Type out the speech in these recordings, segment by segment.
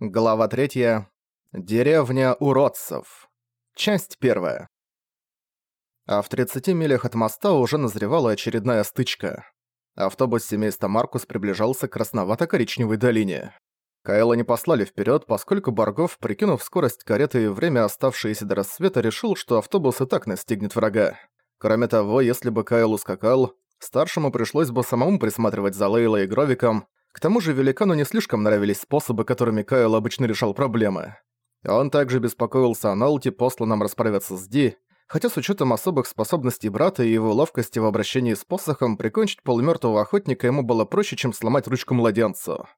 Глава 3. Деревня уродцев. Часть 1. А в 30 милях от моста уже назревала очередная стычка. Автобус семейства Маркус приближался к красновато-коричневой долине. Кайла не послали вперед, поскольку Баргов, прикинув скорость кареты и время, оставшееся до рассвета, решил, что автобус и так настигнет врага. Кроме того, если бы Кайл ускакал, старшему пришлось бы самому присматривать за Лейлой и Гровиком, к тому же великану не слишком нравились способы, которыми Кайл обычно решал проблемы. Он также беспокоился о Налте, посланном расправиться с Ди, хотя с учетом особых способностей брата и его ловкости в обращении с посохом прикончить полумертвого охотника ему было проще, чем сломать ручку младенцу.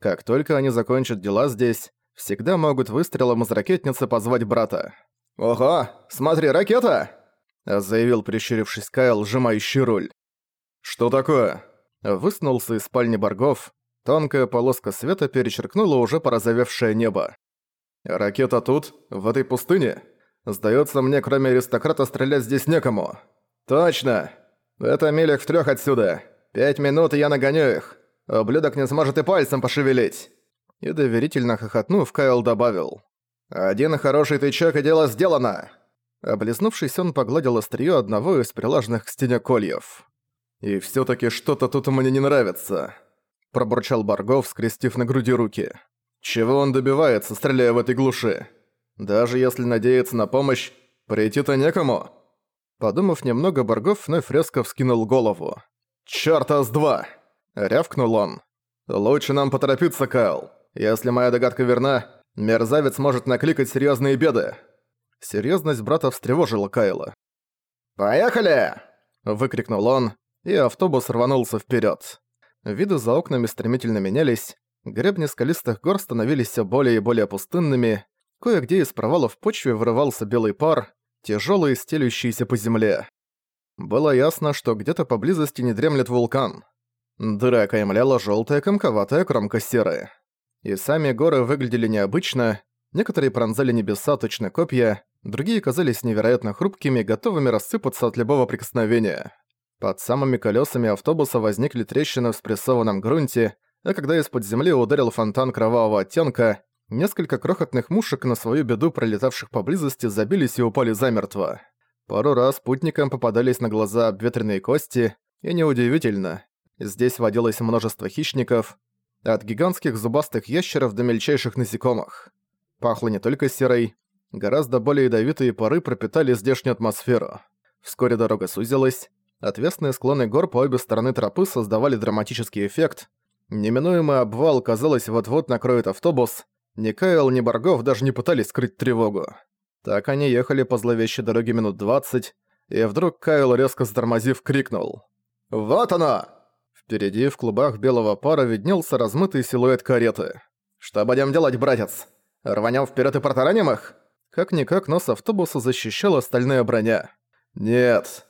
Как только они закончат дела здесь, всегда могут выстрелом из ракетницы позвать брата. «Ого, смотри, ракета!» заявил прищурившись Кайл, сжимающий руль. «Что такое?» Высунулся из спальни Баргов, Тонкая полоска света перечеркнула уже порозовевшее небо. «Ракета тут, в этой пустыне? Сдается мне, кроме аристократа, стрелять здесь некому». «Точно! Это милях в трех отсюда. Пять минут, и я нагоню их. Ублюдок не сможет и пальцем пошевелить». И доверительно хохотнув, Кайл добавил. «Один хороший тычок, и дело сделано!» Облизнувшись, он погладил острие одного из прилаженных к стене кольев. «И всё-таки что-то тут мне не нравится». – пробурчал Баргов, скрестив на груди руки. «Чего он добивается, стреляя в этой глуши? Даже если надеяться на помощь, прийти-то некому?» Подумав немного, Баргов вновь резко вскинул голову. «Чёрта с два!» – рявкнул он. «Лучше нам поторопиться, Кайл. Если моя догадка верна, мерзавец может накликать серьёзные беды». Серьёзность брата встревожила Кайла. «Поехали!» – выкрикнул он, и автобус рванулся вперёд. Виды за окнами стремительно менялись, гребни скалистых гор становились все более и более пустынными, кое-где из провалов в почве вырывался белый пар, тяжелый, стелющийся по земле. Было ясно, что где-то поблизости не дремлет вулкан. Дыра окаймляла желтая комковатая кромка серы. И сами горы выглядели необычно, некоторые пронзали небеса точно копья, другие казались невероятно хрупкими, готовыми рассыпаться от любого прикосновения. Под самыми колесами автобуса возникли трещины в спрессованном грунте, а когда из-под земли ударил фонтан кровавого оттенка, несколько крохотных мушек на свою беду, пролетавших поблизости, забились и упали замертво. Пару раз путникам попадались на глаза обветренные кости, и неудивительно, здесь водилось множество хищников, от гигантских зубастых ящеров до мельчайших насекомых. Пахло не только серой, гораздо более ядовитые пары пропитали здешнюю атмосферу. Вскоре дорога сузилась, Отвесные склоны гор по обе стороны тропы создавали драматический эффект. Неминуемый обвал, казалось, вот-вот накроет автобус. Ни Кайл, ни Баргов даже не пытались скрыть тревогу. Так они ехали по зловещей дороге минут двадцать, и вдруг Кайл, резко затормозив, крикнул. «Вот она!» Впереди, в клубах белого пара, виднелся размытый силуэт кареты. «Что будем делать, братец? Рванем вперед и протараним их?» Как-никак нос автобуса защищала стальная броня. «Нет»,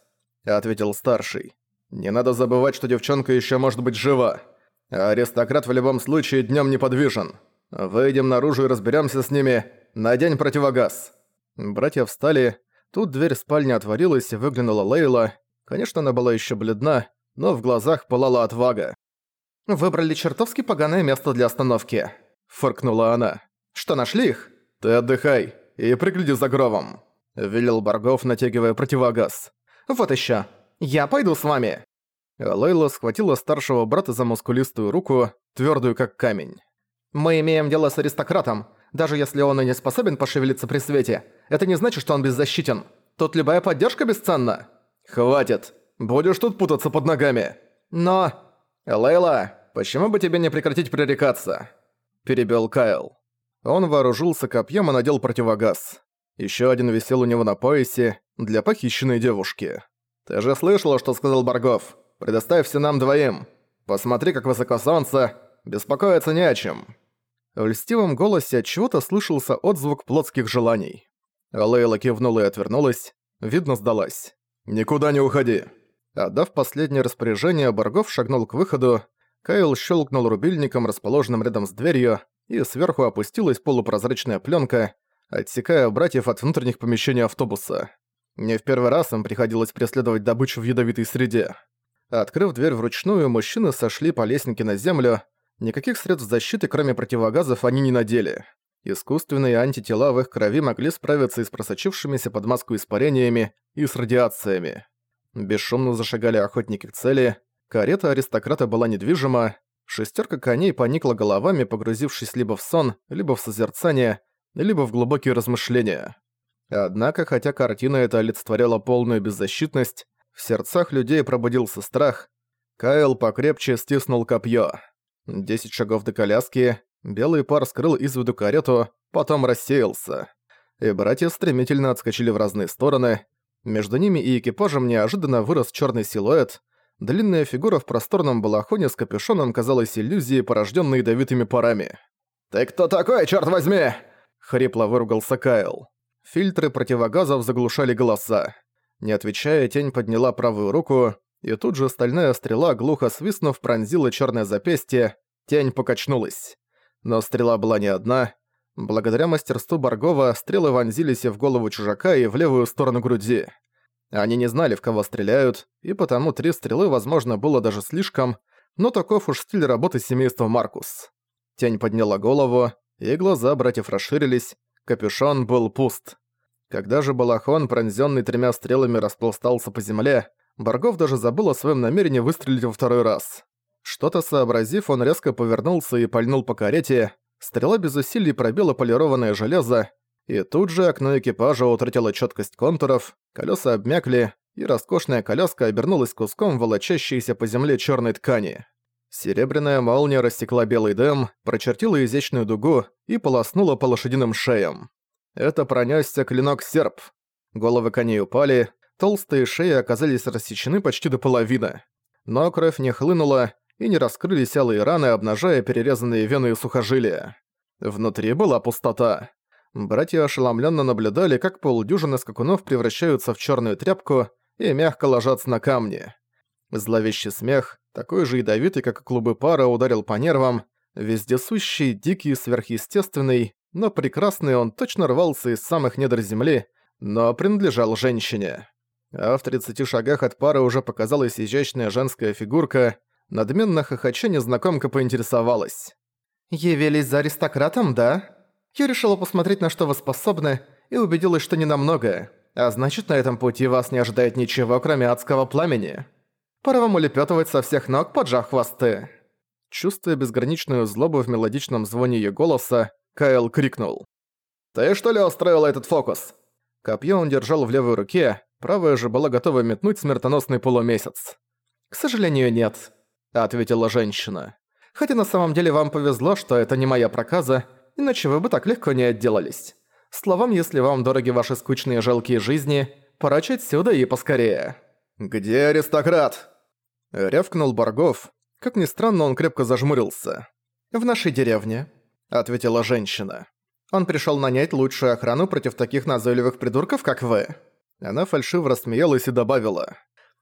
ответил старший. «Не надо забывать, что девчонка еще может быть жива. А аристократ в любом случае днем неподвижен. Выйдем наружу и разберемся с ними. Надень противогаз». Братья встали. Тут дверь спальни отворилась и выглянула Лейла. Конечно, она была еще бледна, но в глазах пылала отвага. «Выбрали чертовски поганое место для остановки», — фыркнула она. «Что, нашли их?» «Ты отдыхай и пригляди за гровом», — велел Баргов, натягивая противогаз. Вот еще. Я пойду с вами!» Лейла схватила старшего брата за мускулистую руку, твердую как камень. «Мы имеем дело с аристократом. Даже если он и не способен пошевелиться при свете, это не значит, что он беззащитен. Тут любая поддержка бесценна». «Хватит. Будешь тут путаться под ногами». «Но...» «Лейла, почему бы тебе не прекратить пререкаться?» Перебил Кайл. Он вооружился копьем и надел противогаз. Еще один висел у него на поясе для похищенной девушки. «Ты же слышала, что сказал Баргов? Все нам двоим. Посмотри, как высоко солнце. Беспокоиться не о чем». В льстивом голосе от чего-то слышался отзвук плотских желаний. Лейла кивнула и отвернулась. Видно, сдалась. «Никуда не уходи!» Отдав последнее распоряжение, Баргов шагнул к выходу. Кайл щелкнул рубильником, расположенным рядом с дверью, и сверху опустилась полупрозрачная пленка, отсекая братьев от внутренних помещений автобуса. Не в первый раз им приходилось преследовать добычу в ядовитой среде. Открыв дверь вручную, мужчины сошли по лестнике на землю. Никаких средств защиты, кроме противогазов, они не надели. Искусственные антитела в их крови могли справиться и с просочившимися под маску испарениями, и с радиациями. Бесшумно зашагали охотники к цели, карета аристократа была недвижима, шестерка коней поникла головами, погрузившись либо в сон, либо в созерцание, либо в глубокие размышления. Однако, хотя картина эта олицетворяла полную беззащитность, в сердцах людей пробудился страх. Кайл покрепче стиснул копье. Десять шагов до коляски, белый пар скрыл из виду карету, потом рассеялся. И братья стремительно отскочили в разные стороны. Между ними и экипажем неожиданно вырос черный силуэт. Длинная фигура в просторном балахоне с капюшоном казалась иллюзией, порожденной ядовитыми парами. «Ты кто такой, черт возьми?» — хрипло выругался Кайл. Фильтры противогазов заглушали голоса. Не отвечая, тень подняла правую руку, и тут же стальная стрела, глухо свистнув, пронзила черное запястье, тень покачнулась. Но стрела была не одна. Благодаря мастерству Баргова стрелы вонзились и в голову чужака, и в левую сторону груди. Они не знали, в кого стреляют, и потому три стрелы, возможно, было даже слишком, но таков уж стиль работы семейства Маркус. Тень подняла голову, и глаза братьев расширились, Капюшон был пуст. Когда же балахон, пронзённый тремя стрелами, распластался по земле, Баргов даже забыл о своем намерении выстрелить во второй раз. Что-то сообразив, он резко повернулся и пальнул по карете, стрела без усилий пробила полированное железо, и тут же окно экипажа утратило четкость контуров, колеса обмякли, и роскошная коляска обернулась куском волочащейся по земле черной ткани. Серебряная молния рассекла белый дым, прочертила изящную дугу и полоснула по лошадиным шеям. Это пронёсся клинок-серп. Головы коней упали, толстые шеи оказались рассечены почти до половины. Но кровь не хлынула, и не раскрылись алые раны, обнажая перерезанные вены и сухожилия. Внутри была пустота. Братья ошеломленно наблюдали, как полдюжины скакунов превращаются в черную тряпку и мягко ложатся на камни. Зловещий смех, такой же ядовитый, как и клубы пара, ударил по нервам, вездесущий, дикий, сверхъестественный, но прекрасный он точно рвался из самых недр земли, но принадлежал женщине. А в 30 шагах от пары уже показалась изящная женская фигурка, надменно хохоча незнакомка поинтересовалась. «Явились за аристократом, да? Я решила посмотреть, на что вы способны, и убедилась, что не намного. А значит, на этом пути вас не ожидает ничего, кроме адского пламени». Пора вам улепетывать со всех ног, поджав хвосты!» Чувствуя безграничную злобу в мелодичном звоне её голоса, Кайл крикнул. «Ты что ли устроила этот фокус?» Копье он держал в левой руке, правая же была готова метнуть смертоносный полумесяц. «К сожалению, нет», — ответила женщина. «Хотя на самом деле вам повезло, что это не моя проказа, иначе вы бы так легко не отделались. Словом, если вам дороги ваши скучные жалкие жизни, пора чать сюда и поскорее». «Где аристократ?» Рявкнул Баргов. Как ни странно, он крепко зажмурился. «В нашей деревне», — ответила женщина. «Он пришёл нанять лучшую охрану против таких назойливых придурков, как вы». Она фальшиво рассмеялась и добавила.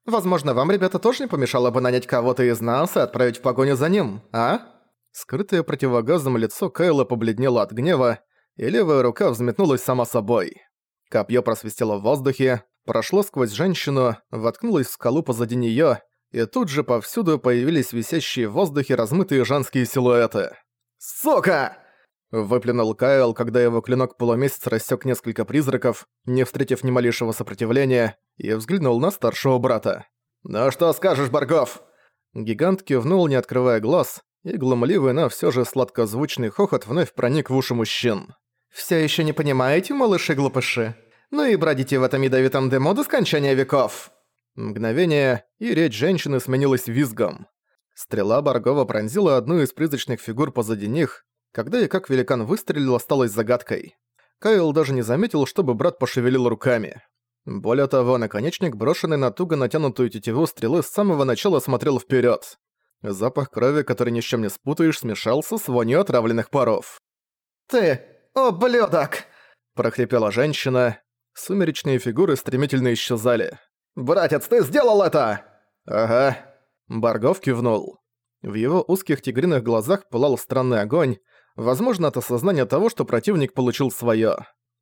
«Возможно, вам, ребята, тоже не помешало бы нанять кого-то из нас и отправить в погоню за ним, а?» Скрытое противогазом лицо Кайла побледнело от гнева, и левая рука взметнулась сама собой. Копье просвистело в воздухе, прошло сквозь женщину, воткнулось в скалу позади неё, и тут же повсюду появились висящие в воздухе размытые женские силуэты. «Сука!» Выплюнул Кайл, когда его клинок полумесяц рассек несколько призраков, не встретив ни малейшего сопротивления, и взглянул на старшего брата. «Ну что скажешь, Баргов?» Гигант кивнул, не открывая глаз, и глумливый, но все же сладкозвучный хохот вновь проник в уши мужчин. «Все еще не понимаете, малыши-глупыши? ну и бродите в этом ядовитом дыму до скончания веков!» Мгновение, и речь женщины сменилась визгом. Стрела Баргова пронзила одну из призрачных фигур позади них, когда и как великан выстрелил, осталось загадкой. Кайл даже не заметил, чтобы брат пошевелил руками. Более того, наконечник, брошенный на туго натянутую тетиву стрелы, с самого начала смотрел вперед. Запах крови, который ни с чем не спутаешь, смешался с вонью отравленных паров. «Ты, ублюдок!» – прохрипела женщина, Сумеречные фигуры стремительно исчезали. «Братец, ты сделал это!» «Ага». Баргов кивнул. В его узких тигриных глазах пылал странный огонь, возможно, от осознания того, что противник получил своё.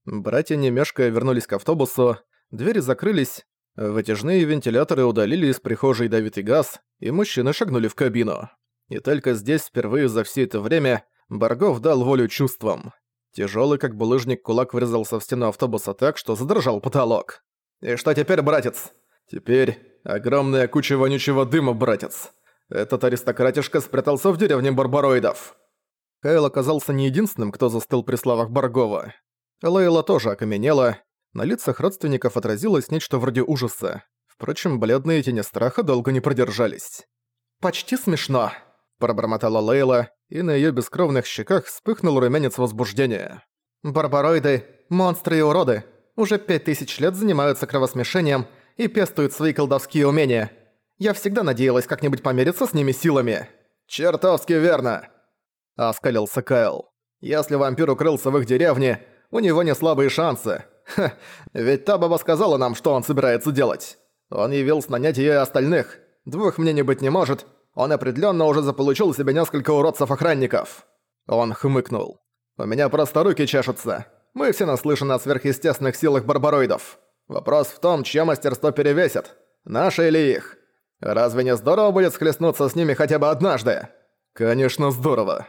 Братья, не вернулись к автобусу, двери закрылись, вытяжные вентиляторы удалили из прихожей ядовитый газ, и мужчины шагнули в кабину. И только здесь впервые за все это время Баргов дал волю чувствам. Тяжелый, как булыжник, кулак врезался в стену автобуса так, что задрожал потолок. «И что теперь, братец?» «Теперь огромная куча вонючего дыма, братец. Этот аристократишка спрятался в деревне барбароидов». Кайл оказался не единственным, кто застыл при словах Баргова. Лейла тоже окаменела, на лицах родственников отразилось нечто вроде ужаса. Впрочем, бледные тени страха долго не продержались. «Почти смешно», – пробормотала Лейла, и на её бескровных щеках вспыхнул румянец возбуждения. «Барбароиды – монстры и уроды. Уже пять тысяч лет занимаются кровосмешением и пестуют свои колдовские умения. Я всегда надеялась как-нибудь помериться с ними силами». «Чертовски верно!» – оскалился Кайл. «Если вампир укрылся в их деревне, у него не слабые шансы. Ха, ведь та баба сказала нам, что он собирается делать. Он явился нанять её и остальных. Двух мнений быть не может. Он определённо уже заполучил себе несколько уродцев-охранников. Он хмыкнул. У меня просто руки чешутся. Мы все наслышаны о сверхъестественных силах барбароидов. Вопрос в том, чье мастерство перевесит. Наше или их. Разве не здорово будет схлестнуться с ними хотя бы однажды? Конечно, здорово.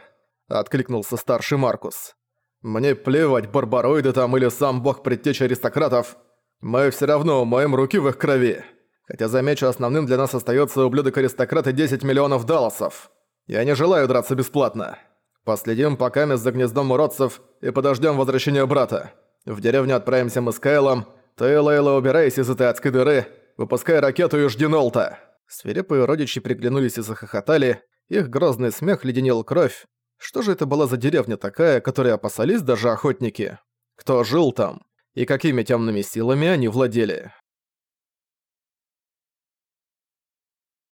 Откликнулся старший Маркус. Мне плевать, барбароиды там или сам бог предтечи аристократов. Мы все равно умоем руки в их крови. Хотя, замечу, основным для нас остается ублюдок-аристократ и 10 миллионов далласов. Я не желаю драться бесплатно. Последим пока за гнездом уродцев и подождем возвращения брата. В деревню отправимся мы с Кайлом. Ты, Лейла, убирайся из этой адской дыры, выпускай ракету и жди Нолта. Свирепые родичи приглянулись и захохотали, их грозный смех леденил кровь. Что же это была за деревня такая, которой опасались даже охотники? Кто жил там? И какими темными силами они владели?